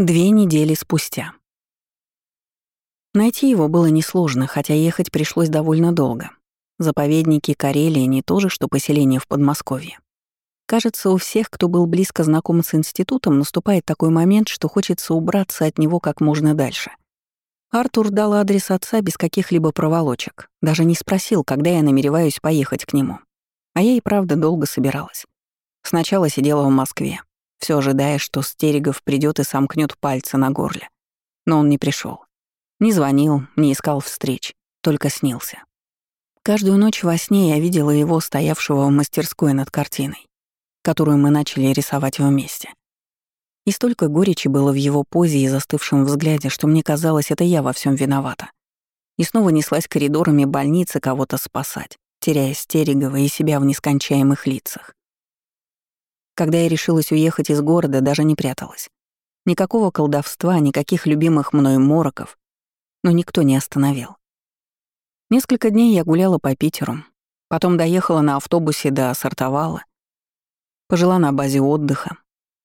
Две недели спустя. Найти его было несложно, хотя ехать пришлось довольно долго. Заповедники Карелии не то же, что поселение в Подмосковье. Кажется, у всех, кто был близко знаком с институтом, наступает такой момент, что хочется убраться от него как можно дальше. Артур дал адрес отца без каких-либо проволочек, даже не спросил, когда я намереваюсь поехать к нему. А я и правда долго собиралась. Сначала сидела в Москве, все ожидая, что Стерегов придет и сомкнет пальцы на горле. Но он не пришел. Не звонил, не искал встреч, только снился. Каждую ночь во сне я видела его, стоявшего в мастерской над картиной, которую мы начали рисовать вместе. И столько горечи было в его позе и застывшем взгляде, что мне казалось, это я во всем виновата. И снова неслась коридорами больницы кого-то спасать, теряя Стерегова и себя в нескончаемых лицах. Когда я решилась уехать из города, даже не пряталась. Никакого колдовства, никаких любимых мной мороков. Но никто не остановил. Несколько дней я гуляла по Питеру. Потом доехала на автобусе до Сортовала. Пожила на базе отдыха.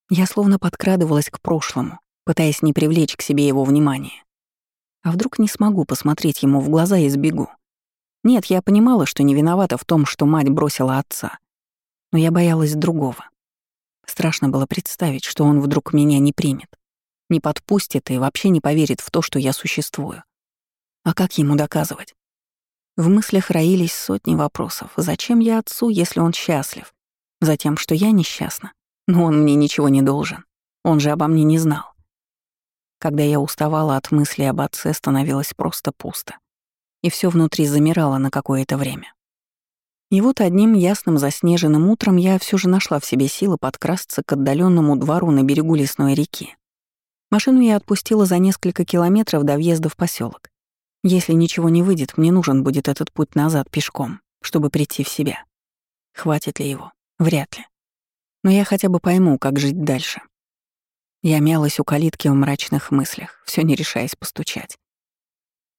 Я словно подкрадывалась к прошлому, пытаясь не привлечь к себе его внимание. А вдруг не смогу посмотреть ему в глаза и сбегу? Нет, я понимала, что не виновата в том, что мать бросила отца. Но я боялась другого. Страшно было представить, что он вдруг меня не примет, не подпустит и вообще не поверит в то, что я существую. А как ему доказывать? В мыслях роились сотни вопросов. Зачем я отцу, если он счастлив? Затем, что я несчастна. Но он мне ничего не должен. Он же обо мне не знал. Когда я уставала от мысли об отце, становилось просто пусто. И все внутри замирало на какое-то время. И вот одним ясным заснеженным утром я все же нашла в себе силы подкрасться к отдаленному двору на берегу лесной реки. Машину я отпустила за несколько километров до въезда в поселок. Если ничего не выйдет, мне нужен будет этот путь назад пешком, чтобы прийти в себя. Хватит ли его? Вряд ли. Но я хотя бы пойму, как жить дальше. Я мялась у калитки в мрачных мыслях, все не решаясь постучать.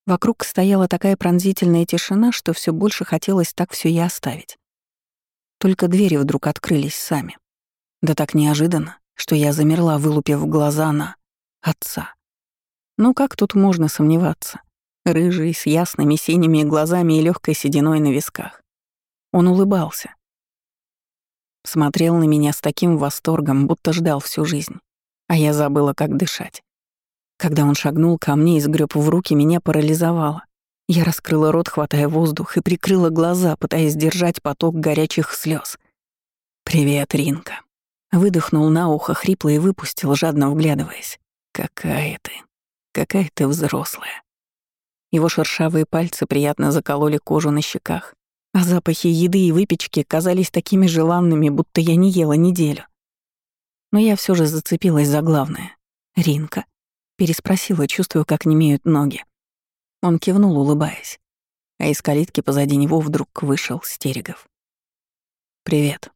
Вокруг стояла такая пронзительная тишина, что все больше хотелось так все и оставить. Только двери вдруг открылись сами. Да так неожиданно, что я замерла, вылупив глаза на отца. Ну как тут можно сомневаться? Рыжий, с ясными синими глазами и легкой сединой на висках. Он улыбался. Смотрел на меня с таким восторгом, будто ждал всю жизнь. А я забыла, как дышать. Когда он шагнул ко мне и сгреб в руки, меня парализовало. Я раскрыла рот, хватая воздух, и прикрыла глаза, пытаясь сдержать поток горячих слез. «Привет, Ринка». Выдохнул на ухо хрипло и выпустил, жадно вглядываясь. «Какая ты, какая ты взрослая». Его шершавые пальцы приятно закололи кожу на щеках, а запахи еды и выпечки казались такими желанными, будто я не ела неделю. Но я все же зацепилась за главное. Ринка. Переспросила, чувствуя, как немеют ноги. Он кивнул, улыбаясь. А из калитки позади него вдруг вышел Стерегов. «Привет».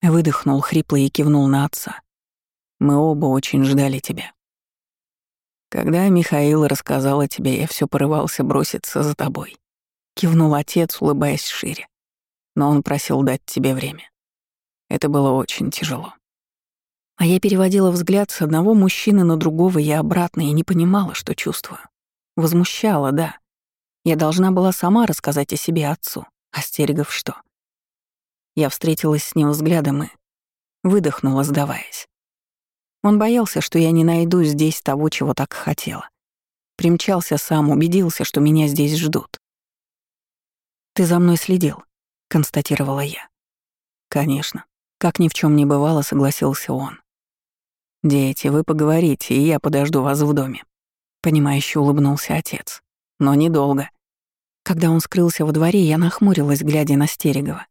Выдохнул хрипло и кивнул на отца. «Мы оба очень ждали тебя». Когда Михаил рассказал о тебе, я все порывался броситься за тобой. Кивнул отец, улыбаясь шире. Но он просил дать тебе время. Это было очень тяжело. А я переводила взгляд с одного мужчины на другого и обратно, и не понимала, что чувствую. Возмущала, да. Я должна была сама рассказать о себе отцу. А Стерегов что? Я встретилась с ним взглядом и выдохнула, сдаваясь. Он боялся, что я не найду здесь того, чего так хотела. Примчался сам, убедился, что меня здесь ждут. «Ты за мной следил», — констатировала я. «Конечно. Как ни в чем не бывало, согласился он. «Дети, вы поговорите, и я подожду вас в доме», — понимающе улыбнулся отец. «Но недолго». Когда он скрылся во дворе, я нахмурилась, глядя на Стерегова.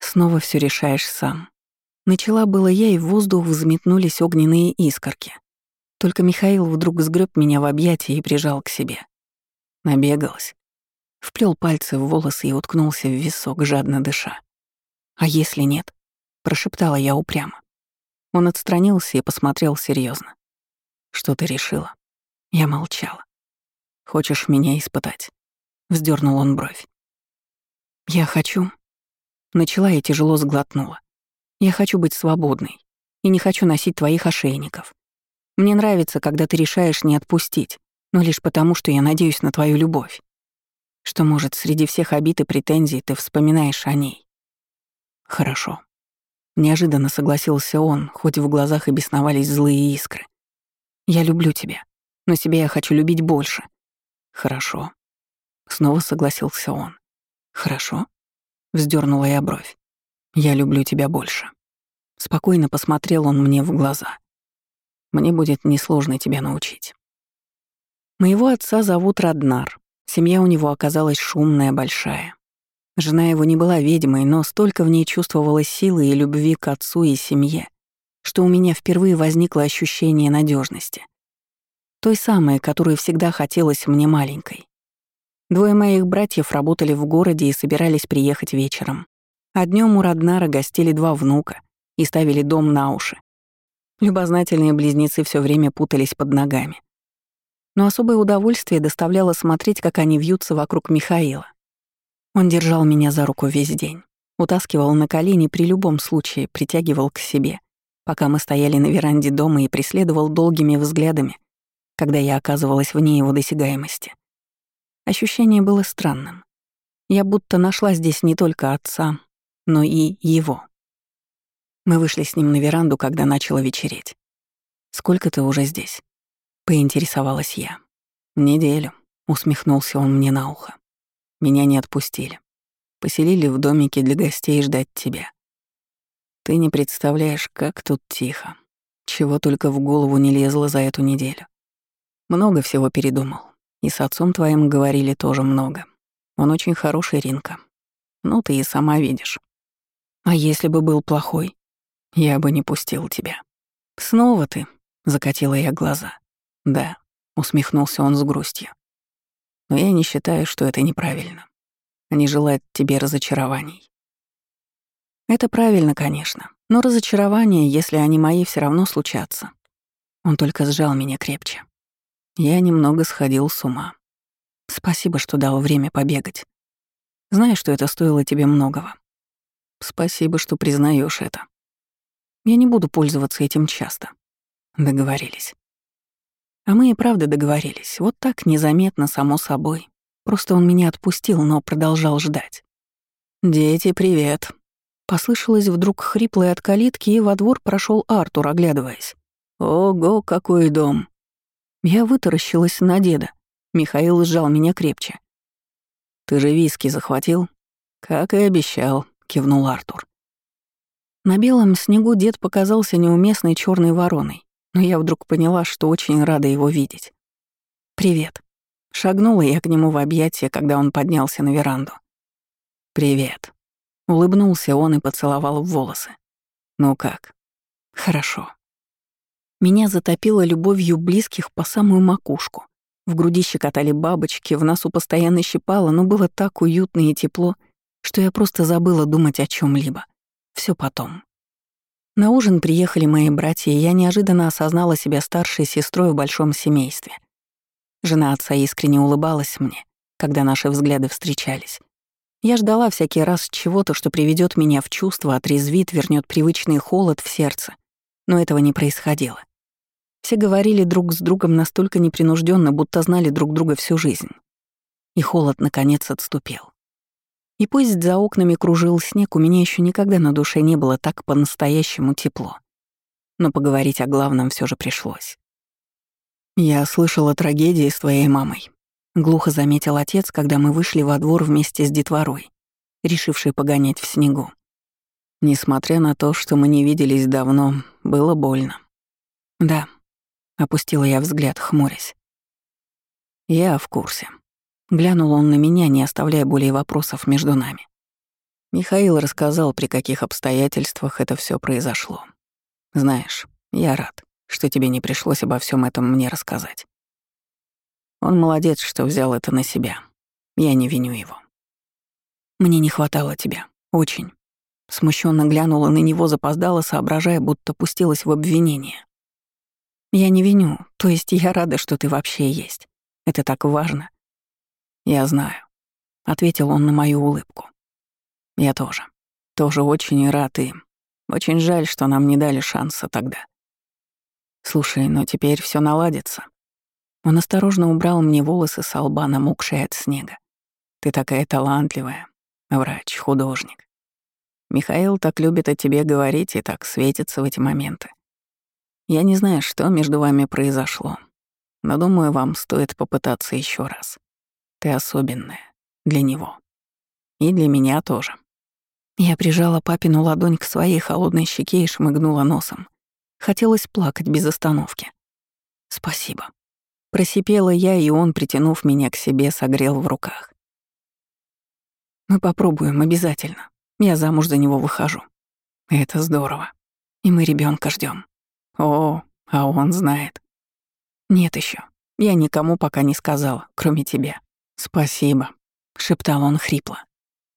«Снова все решаешь сам». Начала было я, и в воздух взметнулись огненные искорки. Только Михаил вдруг сгреб меня в объятия и прижал к себе. Набегалась. Вплел пальцы в волосы и уткнулся в висок, жадно дыша. «А если нет?» — прошептала я упрямо. Он отстранился и посмотрел серьезно. «Что ты решила?» Я молчала. «Хочешь меня испытать?» Вздернул он бровь. «Я хочу...» Начала и тяжело сглотнула. «Я хочу быть свободной и не хочу носить твоих ошейников. Мне нравится, когда ты решаешь не отпустить, но лишь потому, что я надеюсь на твою любовь. Что, может, среди всех обид и претензий ты вспоминаешь о ней. Хорошо. Неожиданно согласился он, хоть в глазах и бесновались злые искры. Я люблю тебя, но себя я хочу любить больше. Хорошо. Снова согласился он. Хорошо. Вздернула я бровь. Я люблю тебя больше. Спокойно посмотрел он мне в глаза. Мне будет несложно тебя научить. Моего отца зовут Раднар. Семья у него оказалась шумная, большая. Жена его не была ведьмой, но столько в ней чувствовалось силы и любви к отцу и семье, что у меня впервые возникло ощущение надежности. Той самой, которую всегда хотелось мне маленькой. Двое моих братьев работали в городе и собирались приехать вечером. А днем у Раднара гостили два внука и ставили дом на уши. Любознательные близнецы все время путались под ногами. Но особое удовольствие доставляло смотреть, как они вьются вокруг Михаила. Он держал меня за руку весь день, утаскивал на колени при любом случае, притягивал к себе, пока мы стояли на веранде дома и преследовал долгими взглядами, когда я оказывалась вне его досягаемости. Ощущение было странным. Я будто нашла здесь не только отца, но и его. Мы вышли с ним на веранду, когда начало вечереть. «Сколько ты уже здесь?» — поинтересовалась я. «Неделю», — усмехнулся он мне на ухо. «Меня не отпустили. Поселили в домике для гостей ждать тебя. Ты не представляешь, как тут тихо. Чего только в голову не лезло за эту неделю. Много всего передумал. И с отцом твоим говорили тоже много. Он очень хороший, Ринка. Ну, ты и сама видишь. А если бы был плохой? Я бы не пустил тебя. Снова ты, закатила я глаза. Да, усмехнулся он с грустью. Но я не считаю, что это неправильно. Они желают тебе разочарований. Это правильно, конечно, но разочарования, если они мои, все равно случатся. Он только сжал меня крепче. Я немного сходил с ума. Спасибо, что дал время побегать. Знаешь, что это стоило тебе многого. Спасибо, что признаешь это. Я не буду пользоваться этим часто. Договорились. А мы и правда договорились. Вот так, незаметно, само собой. Просто он меня отпустил, но продолжал ждать. «Дети, привет!» Послышалось вдруг хриплое от калитки, и во двор прошел Артур, оглядываясь. «Ого, какой дом!» Я вытаращилась на деда. Михаил сжал меня крепче. «Ты же виски захватил?» «Как и обещал», — кивнул Артур. На белом снегу дед показался неуместной черной вороной, но я вдруг поняла, что очень рада его видеть. «Привет». Шагнула я к нему в объятия, когда он поднялся на веранду. «Привет». Улыбнулся он и поцеловал в волосы. «Ну как?» «Хорошо». Меня затопило любовью близких по самую макушку. В груди щекотали бабочки, в носу постоянно щипало, но было так уютно и тепло, что я просто забыла думать о чем либо все потом. На ужин приехали мои братья, и я неожиданно осознала себя старшей сестрой в большом семействе. Жена отца искренне улыбалась мне, когда наши взгляды встречались. Я ждала всякий раз чего-то, что приведет меня в чувство, отрезвит, вернет привычный холод в сердце. Но этого не происходило. Все говорили друг с другом настолько непринужденно, будто знали друг друга всю жизнь. И холод, наконец, отступил. И пусть за окнами кружил снег, у меня еще никогда на душе не было так по-настоящему тепло. Но поговорить о главном все же пришлось. «Я слышала трагедии с твоей мамой», — глухо заметил отец, когда мы вышли во двор вместе с детворой, решившей погонять в снегу. Несмотря на то, что мы не виделись давно, было больно. «Да», — опустила я взгляд, хмурясь. «Я в курсе», Глянул он на меня, не оставляя более вопросов между нами. Михаил рассказал, при каких обстоятельствах это все произошло. Знаешь, я рад, что тебе не пришлось обо всем этом мне рассказать. Он молодец, что взял это на себя. Я не виню его. Мне не хватало тебя. Очень. Смущенно глянула на него, запоздала, соображая, будто пустилась в обвинение. Я не виню, то есть я рада, что ты вообще есть. Это так важно. «Я знаю», — ответил он на мою улыбку. «Я тоже. Тоже очень рад и очень жаль, что нам не дали шанса тогда. Слушай, но теперь все наладится. Он осторожно убрал мне волосы с лба, намокшие от снега. Ты такая талантливая. Врач, художник. Михаил так любит о тебе говорить и так светится в эти моменты. Я не знаю, что между вами произошло, но думаю, вам стоит попытаться еще раз. Ты особенная. Для него. И для меня тоже. Я прижала папину ладонь к своей холодной щеке и шмыгнула носом. Хотелось плакать без остановки. «Спасибо». Просипела я, и он, притянув меня к себе, согрел в руках. «Мы попробуем обязательно. Я замуж за него выхожу. Это здорово. И мы ребенка ждем. О, а он знает. Нет еще. Я никому пока не сказала, кроме тебя. Спасибо, шептал он хрипло.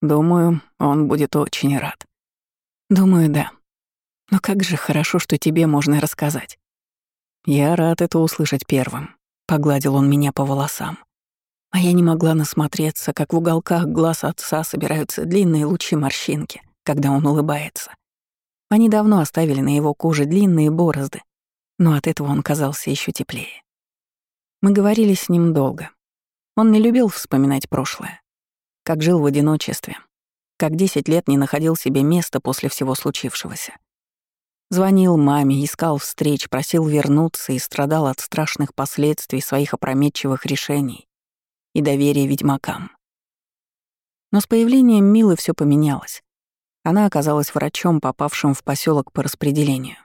Думаю, он будет очень рад. Думаю, да. Но как же хорошо, что тебе можно рассказать. Я рад это услышать первым. Погладил он меня по волосам. А я не могла насмотреться, как в уголках глаз отца собираются длинные лучи морщинки, когда он улыбается. Они давно оставили на его коже длинные борозды, но от этого он казался еще теплее. Мы говорили с ним долго. Он не любил вспоминать прошлое. Как жил в одиночестве, как десять лет не находил себе места после всего случившегося. Звонил маме, искал встреч, просил вернуться и страдал от страшных последствий своих опрометчивых решений и доверия ведьмакам. Но с появлением Милы все поменялось. Она оказалась врачом, попавшим в поселок по распределению.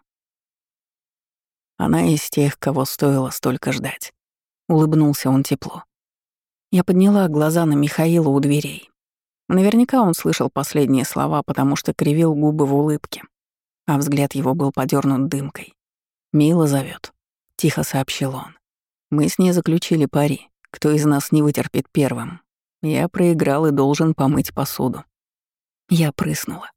Она из тех, кого стоило столько ждать. Улыбнулся он тепло. Я подняла глаза на Михаила у дверей. Наверняка он слышал последние слова, потому что кривил губы в улыбке а взгляд его был подернут дымкой. «Мила зовет, тихо сообщил он. «Мы с ней заключили пари, кто из нас не вытерпит первым. Я проиграл и должен помыть посуду». Я прыснула.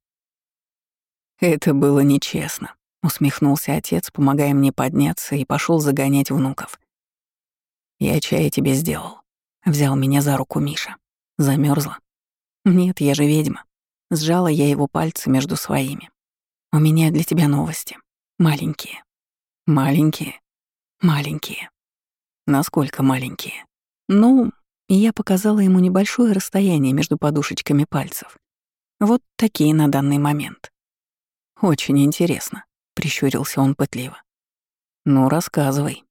«Это было нечестно», — усмехнулся отец, помогая мне подняться, и пошел загонять внуков. «Я чай тебе сделал», — взял меня за руку Миша. Замерзла. «Нет, я же ведьма». Сжала я его пальцы между своими. У меня для тебя новости. Маленькие. Маленькие. Маленькие. Насколько маленькие? Ну, я показала ему небольшое расстояние между подушечками пальцев. Вот такие на данный момент. Очень интересно, прищурился он пытливо. Ну, рассказывай.